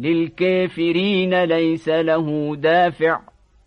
للكافرين ليس له دافع.